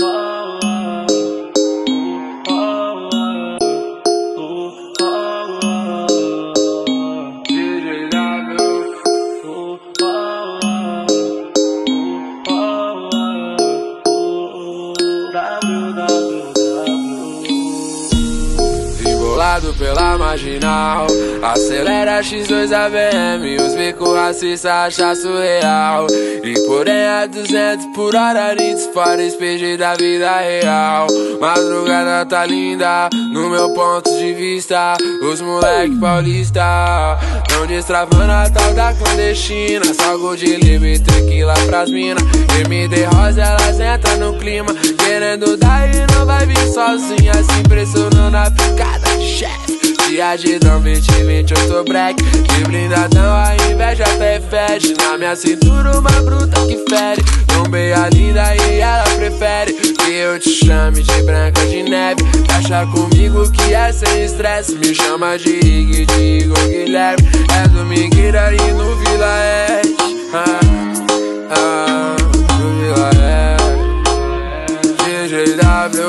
whoa. Pela marginal. Acelera X2 AVM Os bicos racistas acham surreal. E porém a 200 por hora Nits para despedir da vida real. Madrugada tá linda No meu ponto de vista. Os moleque paulista Tão destravando a tal da clandestina. Salgo de livre tequila pras mina MD Rosa elas entram no clima. Querendo dar e não vai vir sozinha Se impressionando a picada de de agidão 2020 eu tô black. De blindadão a inveja até fede. Na minha cintura uma bruta que fere. Tombeia linda e ela prefere Que eu te chame de branca de neve. Fecha comigo que é sem estresse. Me chama de Ig, de Igor Guilherme. É do Miguira e no Vila Edge ah, ah, No Vila Edge GGW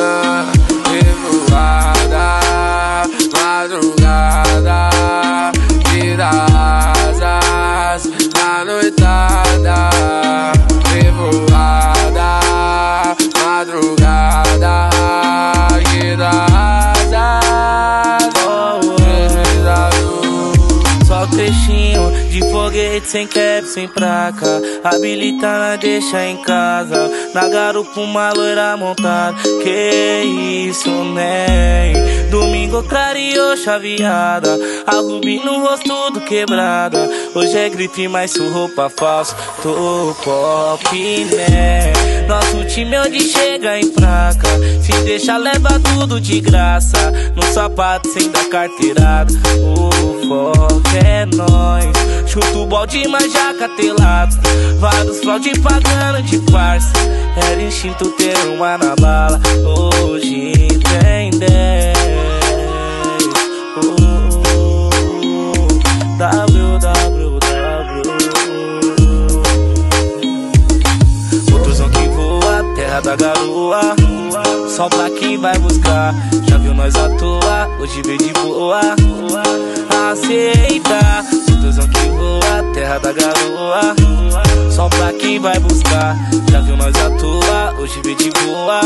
ah, sem cap, sem placa. Habilita deixa em casa. Na garupa uma loira montada. Que isso, nem Domingo clareou chaveada. A rubi no rosto do quebrada. Hoje é gripe, mas sou roupa falsa. Tô pop, né? Nosso time é onde chega em fraca. Se deixa leva tudo de graça. No sapato sem dar carteirada. O foco é nós. Chuto o balde, mas já catelado. Vários fraude pagando de farsa. Era instinto ter uma na bala. Hoje tem 10 da garoa Sol pra quem vai buscar. Já viu nós à toa, hoje veio de boa. Aceita Outros que voa, terra da garoa. Sol pra quem vai buscar. Já viu nós à toa, hoje veio de boa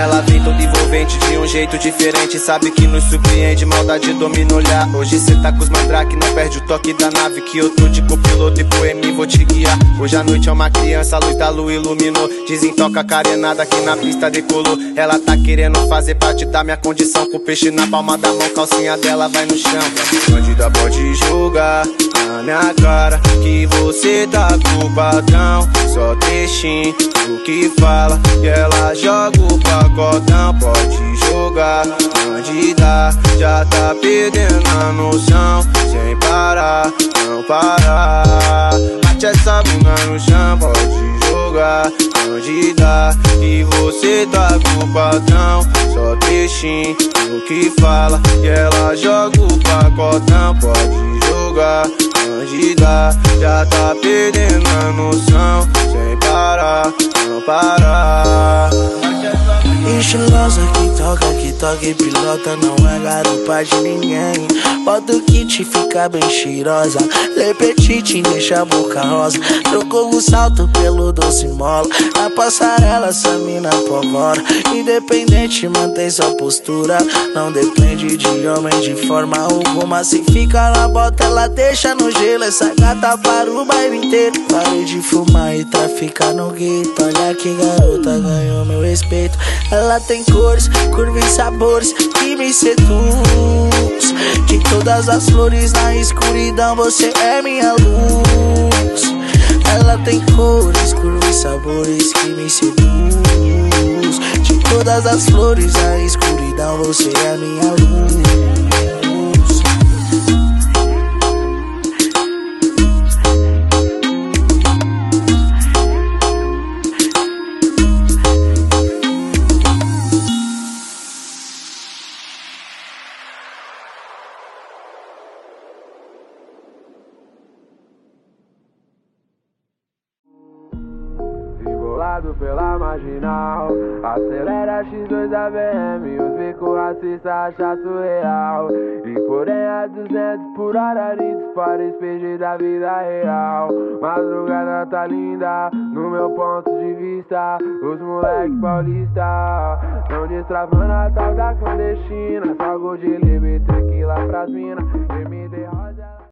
ela vem toda envolvente de um jeito diferente. Sabe que nos surpreende, maldade domina olhar. Hoje cê tá com os mandrake, não perde o toque da nave Que eu tô de copiloto e poema vou te guiar. Hoje a noite é uma criança, a luz da lua iluminou. Dizem toca carenada que na pista decolou. Ela tá querendo fazer parte da minha condição. Com o peixe na palma da mão, calcinha dela vai no chão. Bandida pode julgar na minha cara Que você tá com o patrão Só trechinho o que fala E ela joga o pacotão pode jogar Bandida já tá perdendo a noção Sem parar, não parar. Bate essa bunda no chão, pode jogar Bandida e você tá com o patrão Só trechinho o que fala E ela joga o pacotão, pode jogar Bandida já tá perdendo a noção. Sem parar, não parar Estilosa que toca, que toca e pilota Não é garupa de ninguém. Bota o kit, fica bem cheirosa. Le Petit deixa a boca rosa Trocou o salto pelo doce mola Na passarela essa mina povora Independente, mantém sua postura. Não depende de homem de forma alguma. Se fica na bota, ela deixa no gelo. Essa gata para o baile inteiro. Parei de fumar e traficar no gueto. Olha que garota ganhou meu respeito ela tem cores, curvas e sabores que me seduz. De todas as flores na escuridão, você é minha luz. Ela tem cores, curvas e sabores que me seduz. De todas as flores na escuridão, você é minha luz. Jogado pela marginal. Acelera X2 AVM Os bicos racistas acham surreal. E porém a 200 por hora de dispara Espeje da vida real. Madrugada tá linda No meu ponto de vista. Os moleque paulista Não destravando a tal da clandestina. Salgo de livre, tequila pras mina MD